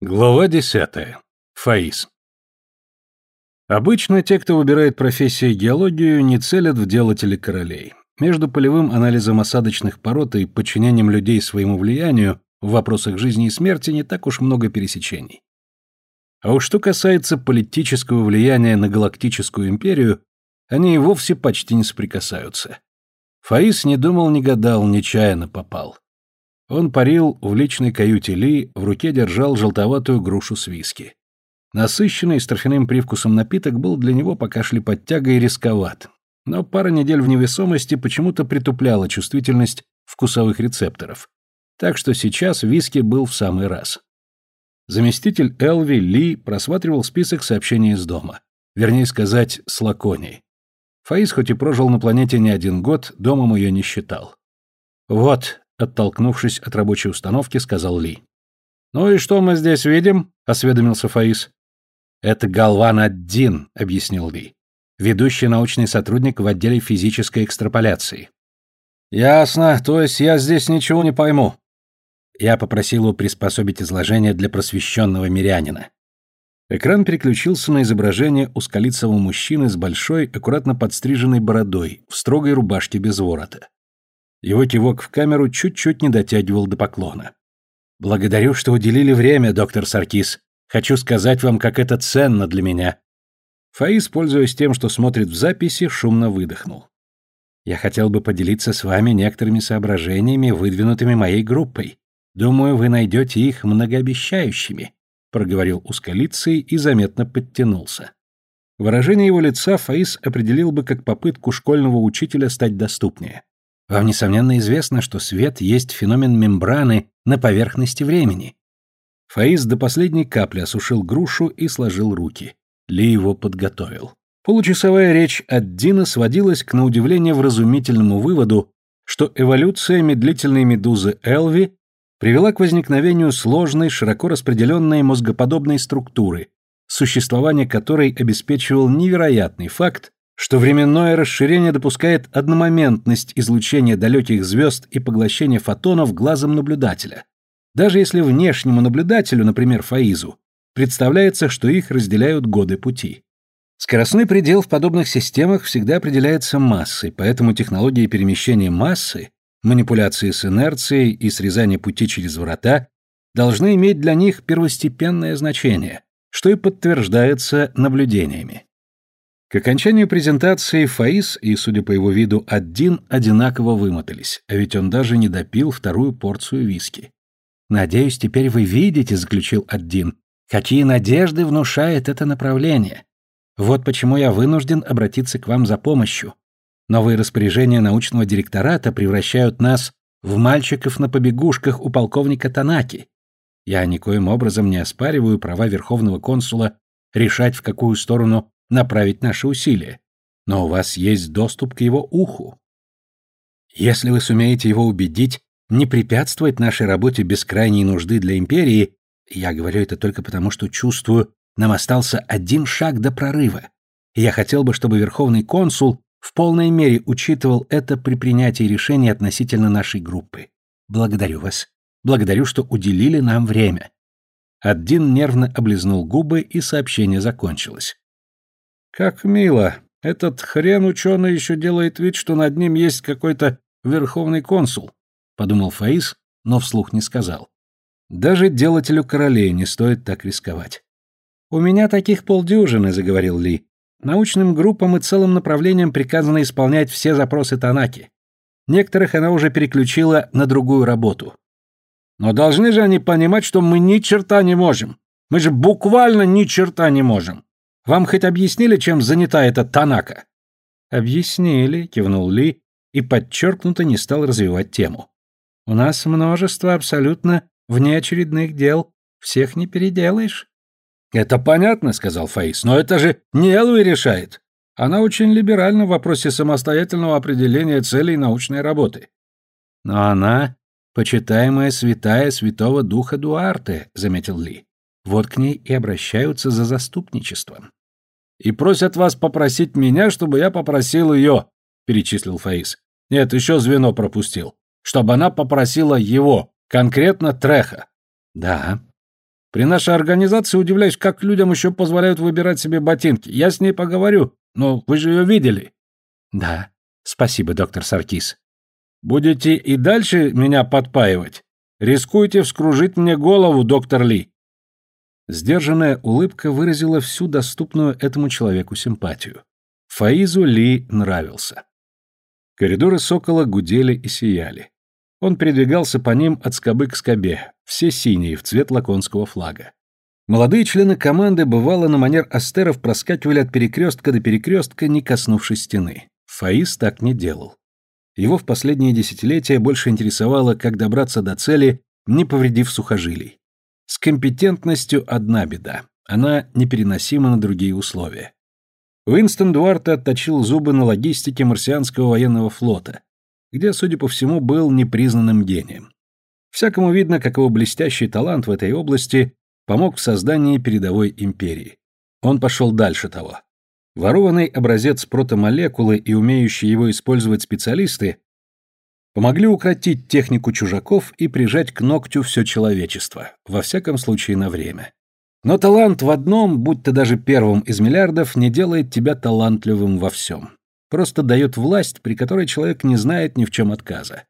Глава десятая. Фаис. Обычно те, кто выбирает профессию геологию, не целят в делатели королей. Между полевым анализом осадочных пород и подчинением людей своему влиянию в вопросах жизни и смерти не так уж много пересечений. А уж что касается политического влияния на галактическую империю, они и вовсе почти не соприкасаются. Фаис не думал, не гадал, нечаянно попал. Он парил в личной каюте Ли, в руке держал желтоватую грушу с виски. Насыщенный с торфяным привкусом напиток был для него пока шли под тягой рисковат, но пара недель в невесомости почему-то притупляла чувствительность вкусовых рецепторов. Так что сейчас виски был в самый раз. Заместитель Элви Ли просматривал список сообщений из дома. Вернее сказать, с Лаконией. Фаис хоть и прожил на планете не один год, домом ее не считал. «Вот», Оттолкнувшись от рабочей установки, сказал Ли. «Ну и что мы здесь видим?» — осведомился Фаис. «Это Галван Аддин», — объяснил Ли. «Ведущий научный сотрудник в отделе физической экстраполяции». «Ясно, то есть я здесь ничего не пойму». Я попросил его приспособить изложение для просвещенного мирянина. Экран переключился на изображение ускалицевого мужчины с большой, аккуратно подстриженной бородой, в строгой рубашке без ворота. Его кивок в камеру чуть-чуть не дотягивал до поклона. «Благодарю, что уделили время, доктор Саркис. Хочу сказать вам, как это ценно для меня». Фаис, пользуясь тем, что смотрит в записи, шумно выдохнул. «Я хотел бы поделиться с вами некоторыми соображениями, выдвинутыми моей группой. Думаю, вы найдете их многообещающими», — проговорил узколицый и заметно подтянулся. Выражение его лица Фаис определил бы как попытку школьного учителя стать доступнее. Вам, несомненно, известно, что свет есть феномен мембраны на поверхности времени. Фаис до последней капли осушил грушу и сложил руки. Ли его подготовил. Получасовая речь от Дина сводилась к, на удивление, вразумительному выводу, что эволюция медлительной медузы Элви привела к возникновению сложной, широко распределенной мозгоподобной структуры, существование которой обеспечивал невероятный факт что временное расширение допускает одномоментность излучения далеких звезд и поглощения фотонов глазом наблюдателя, даже если внешнему наблюдателю, например, Фаизу, представляется, что их разделяют годы пути. Скоростной предел в подобных системах всегда определяется массой, поэтому технологии перемещения массы, манипуляции с инерцией и срезание пути через врата должны иметь для них первостепенное значение, что и подтверждается наблюдениями. К окончанию презентации Фаис и, судя по его виду, Аддин одинаково вымотались, а ведь он даже не допил вторую порцию виски. «Надеюсь, теперь вы видите», — заключил Аддин, — «какие надежды внушает это направление. Вот почему я вынужден обратиться к вам за помощью. Новые распоряжения научного директората превращают нас в мальчиков на побегушках у полковника Танаки. Я никоим образом не оспариваю права верховного консула решать, в какую сторону направить наши усилия, но у вас есть доступ к его уху. Если вы сумеете его убедить не препятствовать нашей работе без крайней нужды для империи, я говорю это только потому, что чувствую, нам остался один шаг до прорыва. Я хотел бы, чтобы верховный консул в полной мере учитывал это при принятии решений относительно нашей группы. Благодарю вас. Благодарю, что уделили нам время. Аддин нервно облизнул губы, и сообщение закончилось. Как мило. Этот хрен ученый еще делает вид, что над ним есть какой-то верховный консул, подумал Фаис, но вслух не сказал. Даже делателю королей не стоит так рисковать. У меня таких полдюжины, заговорил Ли. Научным группам и целым направлениям приказано исполнять все запросы Танаки. Некоторых она уже переключила на другую работу. Но должны же они понимать, что мы ни черта не можем. Мы же буквально ни черта не можем. Вам хоть объяснили, чем занята эта Танака?» «Объяснили», — кивнул Ли и подчеркнуто не стал развивать тему. «У нас множество абсолютно внеочередных дел. Всех не переделаешь». «Это понятно», — сказал Фаис, — «но это же не Элви решает. Она очень либеральна в вопросе самостоятельного определения целей научной работы». «Но она — почитаемая святая святого духа Дуарте», — заметил Ли. «Вот к ней и обращаются за заступничеством» и просят вас попросить меня, чтобы я попросил ее», — перечислил Фаис. «Нет, еще звено пропустил. Чтобы она попросила его, конкретно Треха». «Да». При нашей организации удивляюсь, как людям еще позволяют выбирать себе ботинки. Я с ней поговорю, но вы же ее видели. Да, спасибо, доктор Саркис. Будете и дальше меня подпаивать? Рискуете вскружить мне голову, доктор Ли. Сдержанная улыбка выразила всю доступную этому человеку симпатию. Фаизу Ли нравился. Коридоры Сокола гудели и сияли. Он передвигался по ним от скобы к скобе, все синие, в цвет лаконского флага. Молодые члены команды, бывало, на манер астеров проскакивали от перекрестка до перекрестка, не коснувшись стены. Фаиз так не делал. Его в последние десятилетия больше интересовало, как добраться до цели, не повредив сухожилий. С компетентностью одна беда. Она непереносима на другие условия. Уинстон Дуарте отточил зубы на логистике марсианского военного флота, где, судя по всему, был непризнанным гением. Всякому видно, как его блестящий талант в этой области помог в создании передовой империи. Он пошел дальше того. Ворованный образец протомолекулы и умеющие его использовать специалисты помогли укротить технику чужаков и прижать к ногтю все человечество, во всяком случае на время. Но талант в одном, будь ты даже первым из миллиардов, не делает тебя талантливым во всем просто дает власть, при которой человек не знает ни в чем отказа.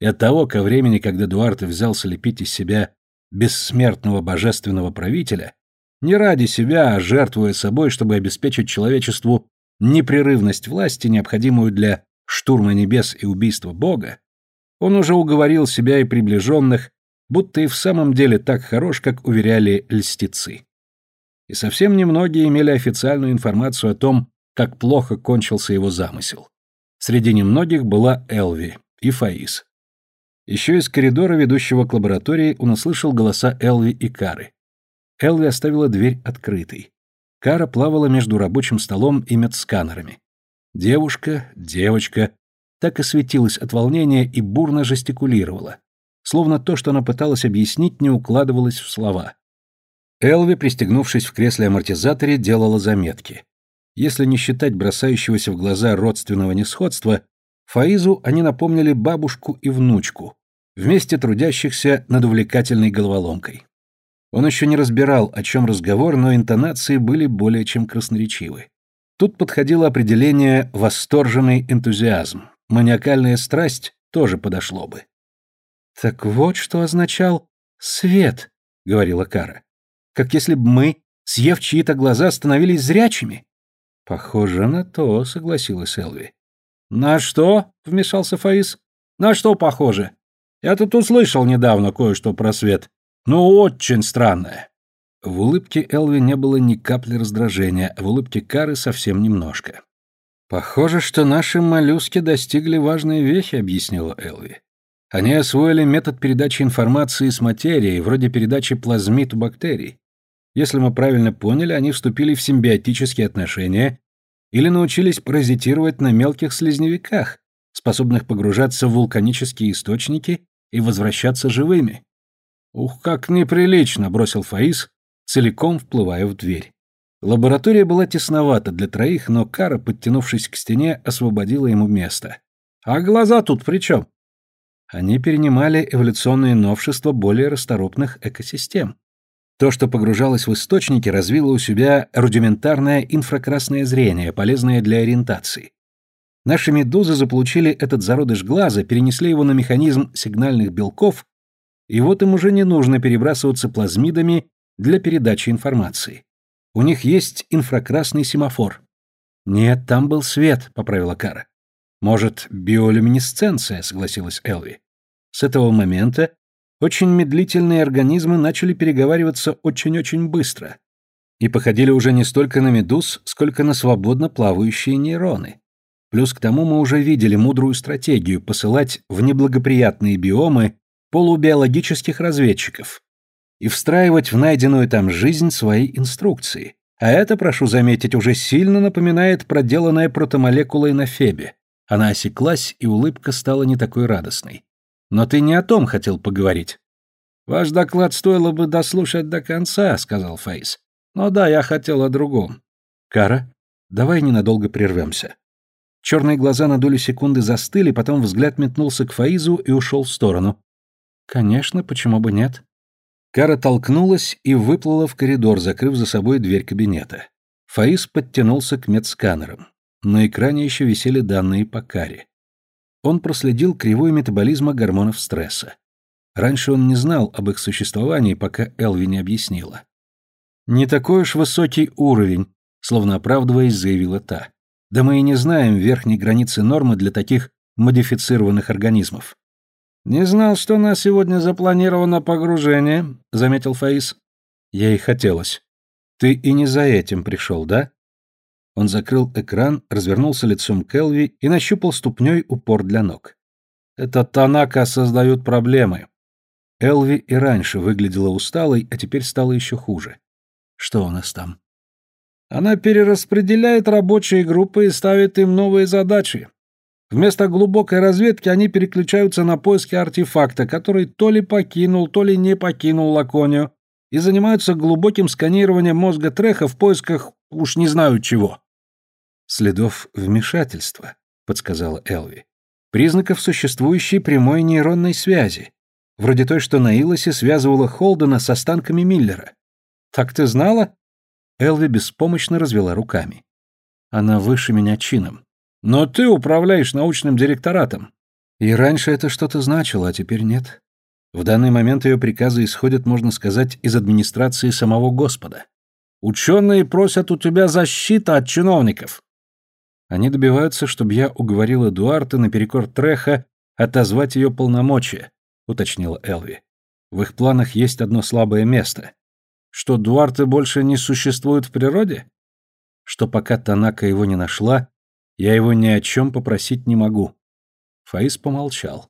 И от того, ко времени, когда Дуарте взялся лепить из себя бессмертного божественного правителя, не ради себя, а жертвуя собой, чтобы обеспечить человечеству непрерывность власти, необходимую для штурма небес и убийства Бога, он уже уговорил себя и приближенных, будто и в самом деле так хорош, как уверяли льстецы. И совсем немногие имели официальную информацию о том, как плохо кончился его замысел. Среди немногих была Элви и Фаис. Еще из коридора, ведущего к лаборатории, он услышал голоса Элви и Кары. Элви оставила дверь открытой. Кара плавала между рабочим столом и медсканерами. Девушка, девочка, так и светилась от волнения и бурно жестикулировала. Словно то, что она пыталась объяснить, не укладывалось в слова. Элви, пристегнувшись в кресле-амортизаторе, делала заметки. Если не считать бросающегося в глаза родственного несходства, Фаизу они напомнили бабушку и внучку, вместе трудящихся над увлекательной головоломкой. Он еще не разбирал, о чем разговор, но интонации были более чем красноречивы. Тут подходило определение «восторженный энтузиазм», маниакальная страсть тоже подошло бы. «Так вот, что означал «свет», — говорила Кара. «Как если бы мы, съев чьи-то глаза, становились зрячими. Похоже на то, согласилась Элви. На что? вмешался Фаис. На что похоже? Я тут услышал недавно кое-что про свет. Ну, очень странное. В улыбке Элви не было ни капли раздражения, а в улыбке Кары совсем немножко. «Похоже, что наши моллюски достигли важной вехи», — объяснила Элви. «Они освоили метод передачи информации с материей, вроде передачи плазмид бактерий. Если мы правильно поняли, они вступили в симбиотические отношения или научились паразитировать на мелких слизневиках, способных погружаться в вулканические источники и возвращаться живыми. «Ух, как неприлично!» — бросил Фаис, целиком вплывая в дверь. Лаборатория была тесновата для троих, но Кара, подтянувшись к стене, освободила ему место. «А глаза тут при чем?» Они перенимали эволюционные новшества более расторопных экосистем. То, что погружалось в источники, развило у себя рудиментарное инфракрасное зрение, полезное для ориентации. Наши медузы заполучили этот зародыш глаза, перенесли его на механизм сигнальных белков, и вот им уже не нужно перебрасываться плазмидами для передачи информации. У них есть инфракрасный семафор. Нет, там был свет, поправила Кара. Может, биолюминесценция, согласилась Элви. С этого момента очень медлительные организмы начали переговариваться очень-очень быстро и походили уже не столько на медуз, сколько на свободно плавающие нейроны. Плюс к тому мы уже видели мудрую стратегию посылать в неблагоприятные биомы полубиологических разведчиков и встраивать в найденную там жизнь свои инструкции. А это, прошу заметить, уже сильно напоминает проделанное протомолекулой на Фебе. Она осеклась, и улыбка стала не такой радостной. Но ты не о том хотел поговорить. Ваш доклад стоило бы дослушать до конца, сказал Фейс. Но да, я хотел о другом. Кара, давай ненадолго прервемся. Черные глаза на долю секунды застыли, потом взгляд метнулся к Фаизу и ушел в сторону. Конечно, почему бы нет? Кара толкнулась и выплыла в коридор, закрыв за собой дверь кабинета. Фаис подтянулся к медсканерам. На экране еще висели данные по Каре. Он проследил кривую метаболизма гормонов стресса. Раньше он не знал об их существовании, пока Элви не объяснила. «Не такой уж высокий уровень», словно оправдываясь, заявила та. «Да мы и не знаем верхней границы нормы для таких модифицированных организмов». «Не знал, что у нас сегодня запланировано погружение», — заметил Фаис. «Ей хотелось. Ты и не за этим пришел, да?» Он закрыл экран, развернулся лицом к Элви и нащупал ступней упор для ног. «Это Танака создают проблемы». Элви и раньше выглядела усталой, а теперь стало еще хуже. «Что у нас там?» «Она перераспределяет рабочие группы и ставит им новые задачи. Вместо глубокой разведки они переключаются на поиски артефакта, который то ли покинул, то ли не покинул Лаконию, и занимаются глубоким сканированием мозга Треха в поисках уж не знаю чего. «Следов вмешательства», — подсказала Элви. «Признаков существующей прямой нейронной связи, вроде той, что на Илосе связывала Холдена с останками Миллера». «Так ты знала?» Элви беспомощно развела руками. «Она выше меня чином. Но ты управляешь научным директоратом. И раньше это что-то значило, а теперь нет. В данный момент ее приказы исходят, можно сказать, из администрации самого Господа. Ученые просят у тебя защиты от чиновников. Они добиваются, чтобы я уговорил Эдуарда наперекор Треха отозвать ее полномочия, уточнила Элви. В их планах есть одно слабое место. Что Дуарте больше не существует в природе? Что пока Танака его не нашла, я его ни о чем попросить не могу». Фаис помолчал.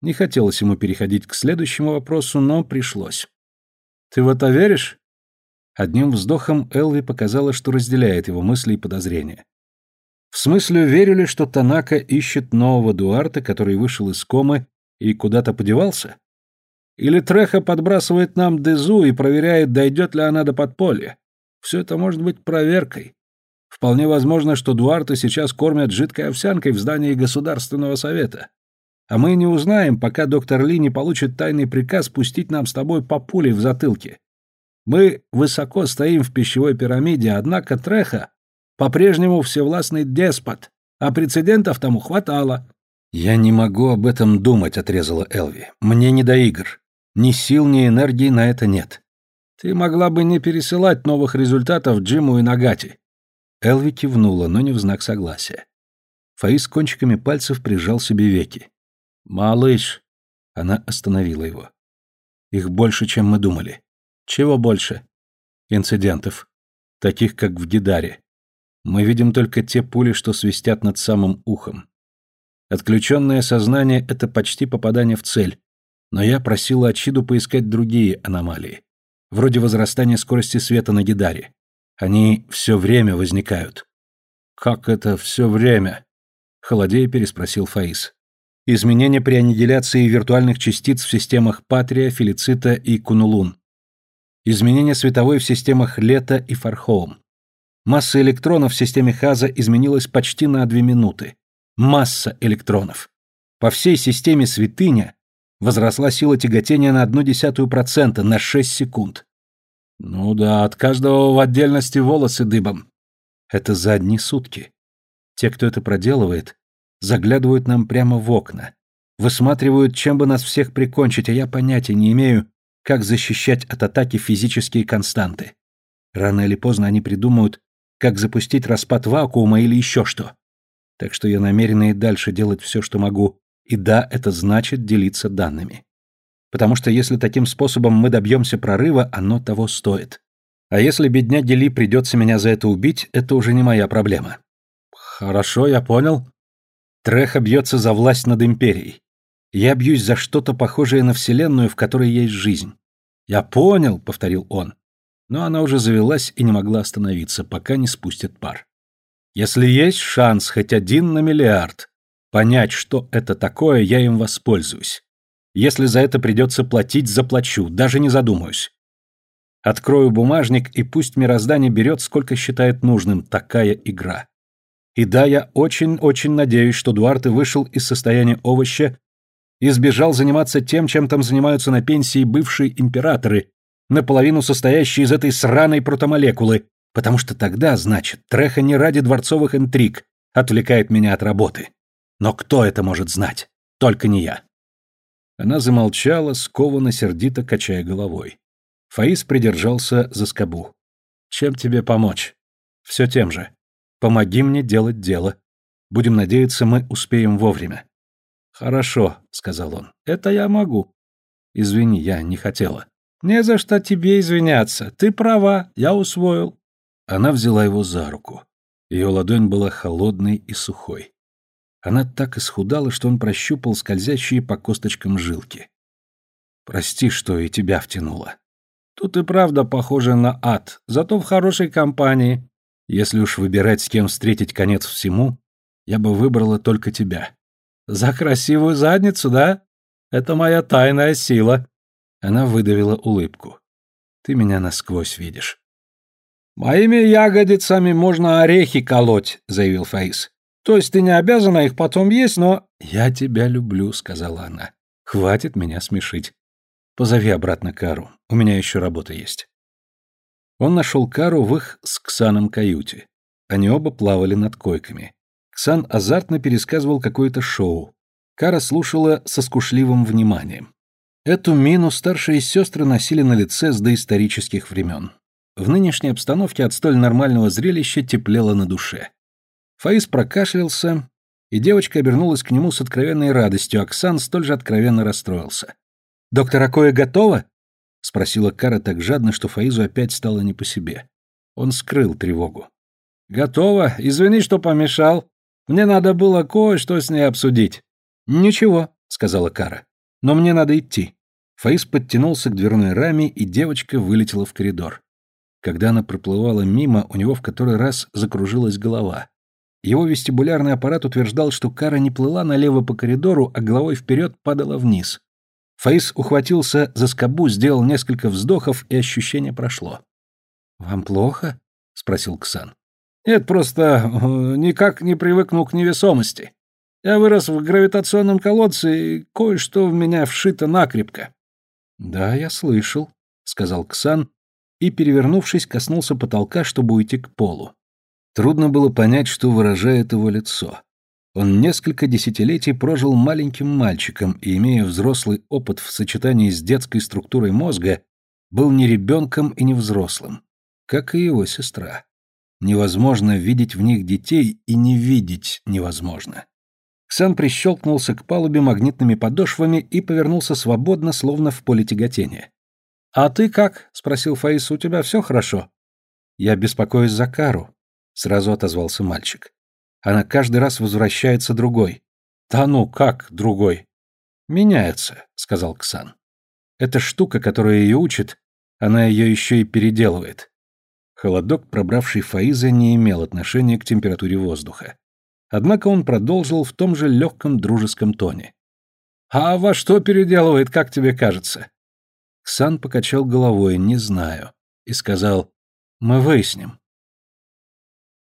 Не хотелось ему переходить к следующему вопросу, но пришлось. «Ты в это веришь?» Одним вздохом Элви показала, что разделяет его мысли и подозрения. В смысле, верю ли, что Танака ищет нового Дуарта, который вышел из комы и куда-то подевался? Или Треха подбрасывает нам Дезу и проверяет, дойдет ли она до подполья? Все это может быть проверкой. Вполне возможно, что Дуарта сейчас кормят жидкой овсянкой в здании Государственного совета. А мы не узнаем, пока доктор Ли не получит тайный приказ пустить нам с тобой по пуле в затылке. Мы высоко стоим в пищевой пирамиде, однако Треха по-прежнему всевластный деспот, а прецедентов тому хватало. «Я не могу об этом думать», — отрезала Элви. «Мне не до игр. Ни сил, ни энергии на это нет. Ты могла бы не пересылать новых результатов Джиму и Нагати. Элви кивнула, но не в знак согласия. Фаис кончиками пальцев прижал себе веки. «Малыш!» Она остановила его. «Их больше, чем мы думали». «Чего больше?» «Инцидентов. Таких, как в Гидаре. Мы видим только те пули, что свистят над самым ухом. Отключенное сознание — это почти попадание в цель, но я просила Ачиду поискать другие аномалии, вроде возрастания скорости света на Гидаре. Они все время возникают. Как это все время? Холодея переспросил Фаис. Изменения при аннигиляции виртуальных частиц в системах Патрия, Фелицита и Кунулун. Изменения световой в системах Лета и Фархоум. Масса электронов в системе Хаза изменилась почти на две минуты. Масса электронов. По всей системе святыня возросла сила тяготения на одну десятую процента на 6 секунд. Ну да, от каждого в отдельности волосы дыбом. Это за одни сутки. Те, кто это проделывает, заглядывают нам прямо в окна, высматривают, чем бы нас всех прикончить, а я понятия не имею, как защищать от атаки физические константы. Рано или поздно они придумают, как запустить распад вакуума или еще что. Так что я намерена и дальше делать все, что могу. И да, это значит делиться данными потому что если таким способом мы добьемся прорыва, оно того стоит. А если бедняге Ли придется меня за это убить, это уже не моя проблема. Хорошо, я понял. Треха бьется за власть над империей. Я бьюсь за что-то похожее на вселенную, в которой есть жизнь. Я понял, повторил он. Но она уже завелась и не могла остановиться, пока не спустит пар. Если есть шанс хоть один на миллиард понять, что это такое, я им воспользуюсь. Если за это придется платить, заплачу, даже не задумаюсь. Открою бумажник, и пусть мироздание берет, сколько считает нужным, такая игра. И да, я очень-очень надеюсь, что Дуарте вышел из состояния овоща избежал заниматься тем, чем там занимаются на пенсии бывшие императоры, наполовину состоящие из этой сраной протомолекулы, потому что тогда, значит, Треха не ради дворцовых интриг отвлекает меня от работы. Но кто это может знать? Только не я. Она замолчала, скованно сердито качая головой. Фаис придержался за скобу. Чем тебе помочь? Все тем же. Помоги мне делать дело. Будем надеяться, мы успеем вовремя. Хорошо, сказал он. Это я могу. Извини, я не хотела. Не за что тебе извиняться. Ты права, я усвоил. Она взяла его за руку. Ее ладонь была холодной и сухой. Она так исхудала, что он прощупал скользящие по косточкам жилки. «Прости, что и тебя втянуло. Тут и правда похоже на ад, зато в хорошей компании. Если уж выбирать, с кем встретить конец всему, я бы выбрала только тебя. За красивую задницу, да? Это моя тайная сила». Она выдавила улыбку. «Ты меня насквозь видишь». «Моими ягодицами можно орехи колоть», — заявил Фаис. То есть ты не обязана их потом есть, но...» «Я тебя люблю», — сказала она. «Хватит меня смешить. Позови обратно Кару. У меня еще работа есть». Он нашел Кару в их с Ксаном каюте. Они оба плавали над койками. Ксан азартно пересказывал какое-то шоу. Кара слушала со скушливым вниманием. Эту мину старшие сестры носили на лице с доисторических времен. В нынешней обстановке от столь нормального зрелища теплело на душе. Фаис прокашлялся, и девочка обернулась к нему с откровенной радостью, Оксан столь же откровенно расстроился. «Доктор Акоя готова?» — спросила Кара так жадно, что Фаизу опять стало не по себе. Он скрыл тревогу. «Готово. Извини, что помешал. Мне надо было кое-что с ней обсудить». «Ничего», — сказала Кара. «Но мне надо идти». Фаис подтянулся к дверной раме, и девочка вылетела в коридор. Когда она проплывала мимо, у него в который раз закружилась голова. Его вестибулярный аппарат утверждал, что Кара не плыла налево по коридору, а головой вперед падала вниз. Фаис ухватился за скобу, сделал несколько вздохов, и ощущение прошло. «Вам плохо?» — спросил Ксан. «Нет, просто э, никак не привыкнул к невесомости. Я вырос в гравитационном колодце, и кое-что в меня вшито накрепко». «Да, я слышал», — сказал Ксан, и, перевернувшись, коснулся потолка, чтобы уйти к полу. Трудно было понять, что выражает его лицо. Он несколько десятилетий прожил маленьким мальчиком и, имея взрослый опыт в сочетании с детской структурой мозга, был не ребенком и не взрослым, как и его сестра. Невозможно видеть в них детей и не видеть невозможно. Ксан прищелкнулся к палубе магнитными подошвами и повернулся свободно, словно в поле тяготения. «А ты как?» — спросил Фаис. «У тебя все хорошо?» «Я беспокоюсь за Кару», сразу отозвался мальчик. Она каждый раз возвращается другой. Да ну, как другой? Меняется, сказал Ксан. Эта штука, которая ее учит, она ее еще и переделывает. Холодок, пробравший Фаиза, не имел отношения к температуре воздуха. Однако он продолжил в том же легком дружеском тоне. «А во что переделывает, как тебе кажется?» Ксан покачал головой, не знаю, и сказал, «Мы выясним».